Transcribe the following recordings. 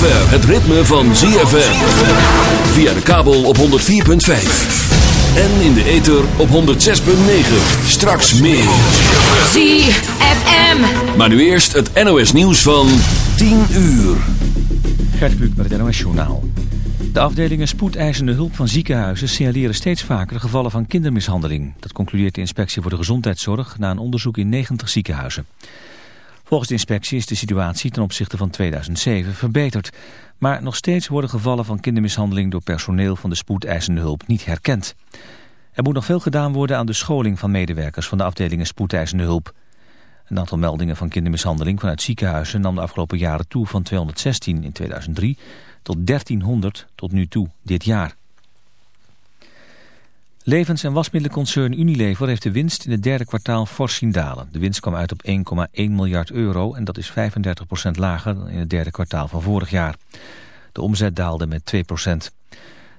zover het ritme van ZFM. Via de kabel op 104.5. En in de ether op 106.9. Straks meer. ZFM. Maar nu eerst het NOS nieuws van 10 uur. Gert Kluk met het NOS Journaal. De afdelingen spoedeisende hulp van ziekenhuizen signaleren steeds vaker gevallen van kindermishandeling. Dat concludeert de Inspectie voor de Gezondheidszorg na een onderzoek in 90 ziekenhuizen. Volgens de inspectie is de situatie ten opzichte van 2007 verbeterd. Maar nog steeds worden gevallen van kindermishandeling door personeel van de spoedeisende hulp niet herkend. Er moet nog veel gedaan worden aan de scholing van medewerkers van de afdelingen spoedeisende hulp. Een aantal meldingen van kindermishandeling vanuit ziekenhuizen nam de afgelopen jaren toe van 216 in 2003 tot 1300 tot nu toe dit jaar. Levens- en wasmiddelenconcern Unilever heeft de winst in het derde kwartaal fors zien dalen. De winst kwam uit op 1,1 miljard euro en dat is 35% lager dan in het derde kwartaal van vorig jaar. De omzet daalde met 2%.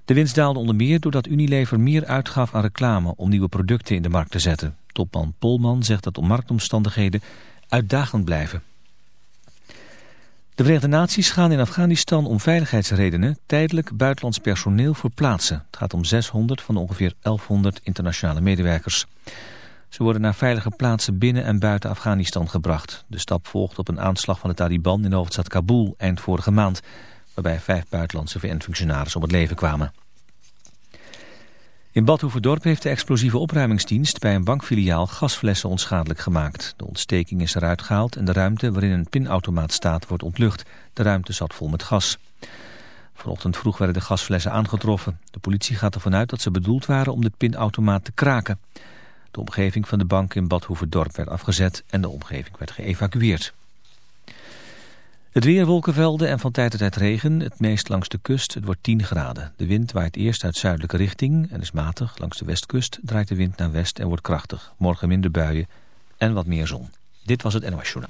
De winst daalde onder meer doordat Unilever meer uitgaf aan reclame om nieuwe producten in de markt te zetten. Topman Polman zegt dat de marktomstandigheden uitdagend blijven. De Verenigde Naties gaan in Afghanistan om veiligheidsredenen tijdelijk buitenlands personeel verplaatsen. Het gaat om 600 van ongeveer 1100 internationale medewerkers. Ze worden naar veilige plaatsen binnen en buiten Afghanistan gebracht. De stap volgt op een aanslag van de Taliban in de hoofdstad Kabul eind vorige maand, waarbij vijf buitenlandse VN-functionarissen om het leven kwamen. In Bad Hoeverdorp heeft de explosieve opruimingsdienst bij een bankfiliaal gasflessen onschadelijk gemaakt. De ontsteking is eruit gehaald en de ruimte waarin een pinautomaat staat wordt ontlucht. De ruimte zat vol met gas. Vanochtend vroeg werden de gasflessen aangetroffen. De politie gaat ervan uit dat ze bedoeld waren om de pinautomaat te kraken. De omgeving van de bank in Bad Hoeverdorp werd afgezet en de omgeving werd geëvacueerd. Het weer, wolkenvelden en van tijd tot tijd regen. Het meest langs de kust. Het wordt 10 graden. De wind waait eerst uit zuidelijke richting en is matig. Langs de westkust draait de wind naar west en wordt krachtig. Morgen minder buien en wat meer zon. Dit was het NOS Journaal.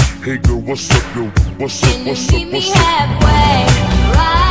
Hey girl, what's up, yo? What's up, what's up, meet me what's up? halfway? Right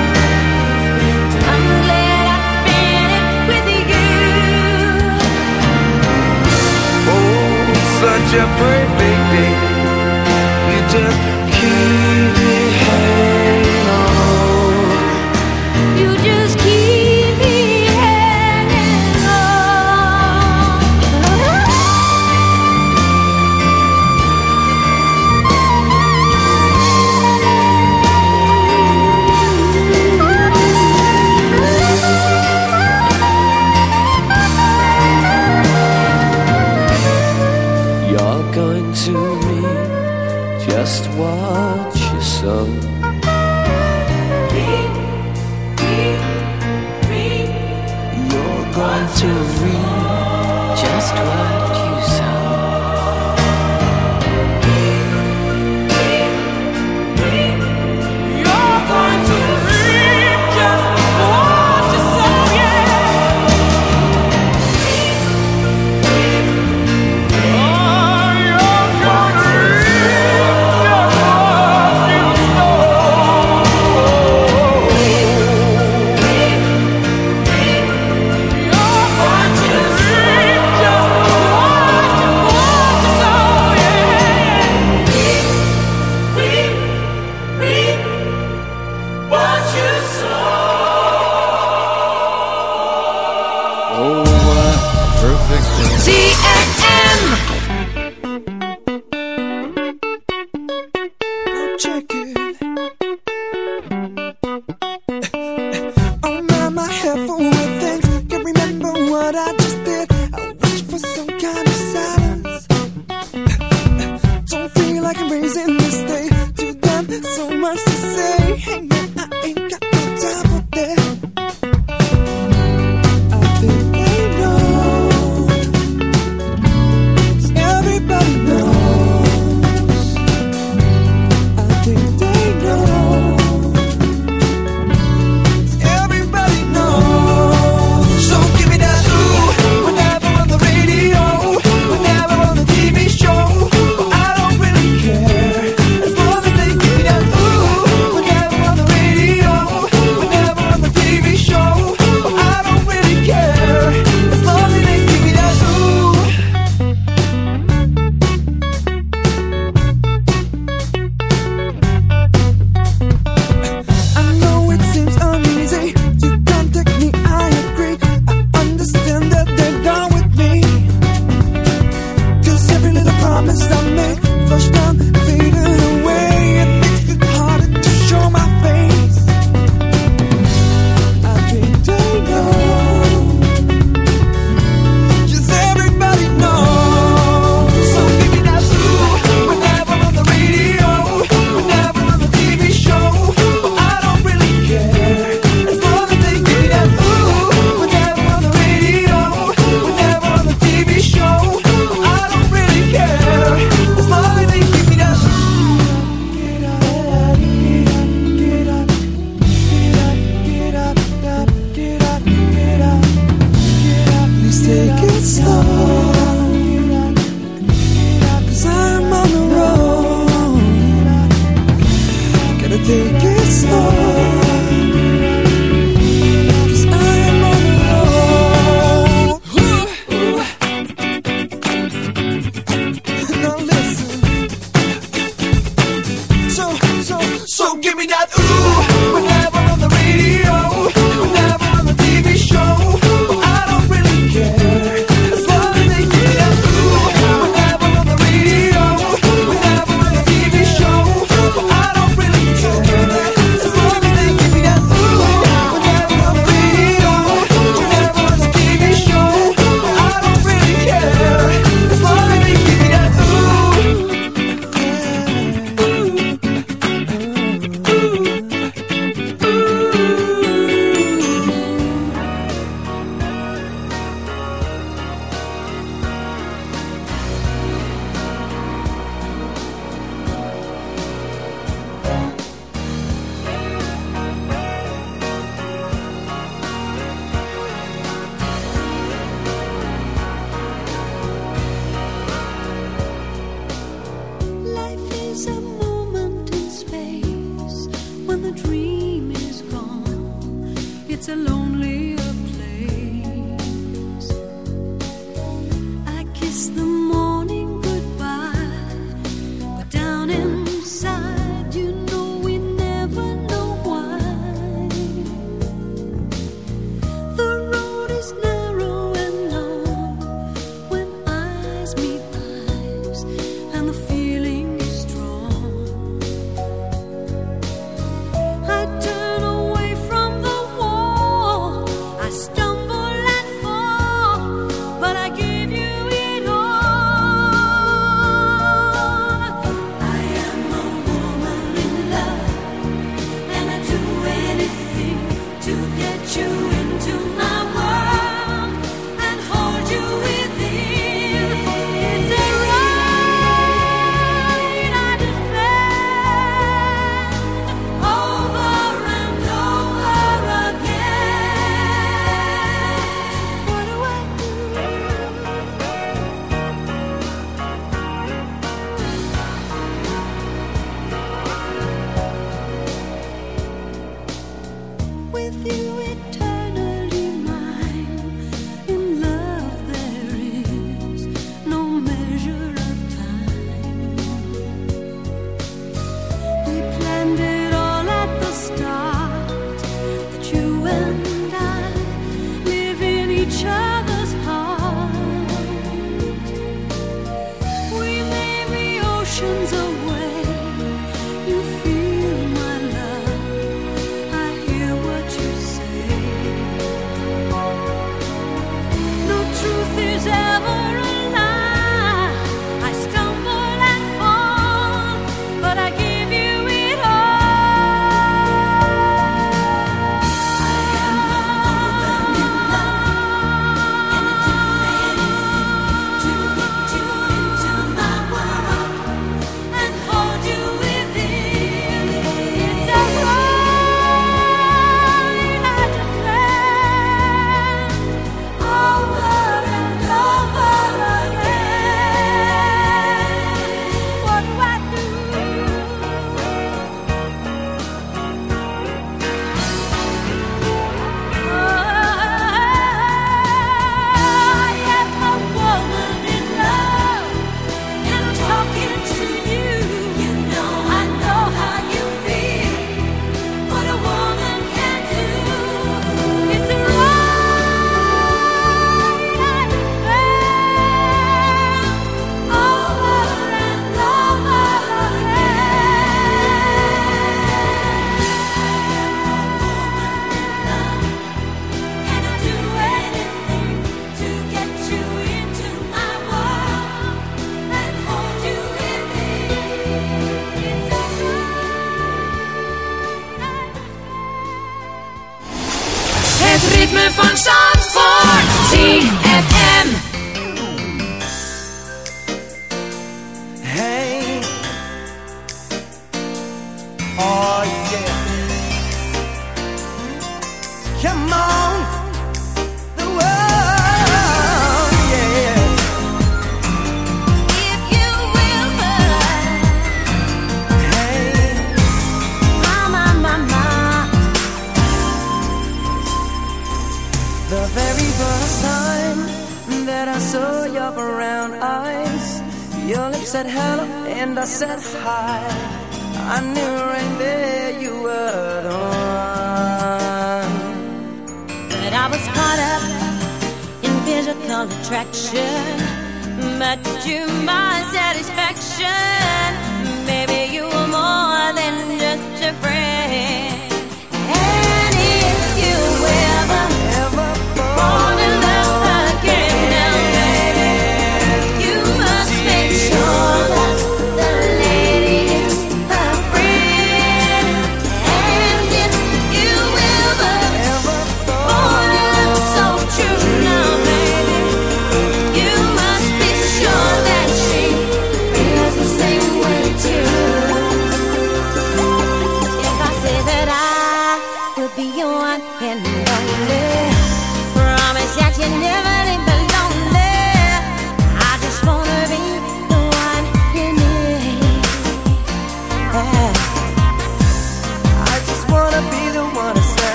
to.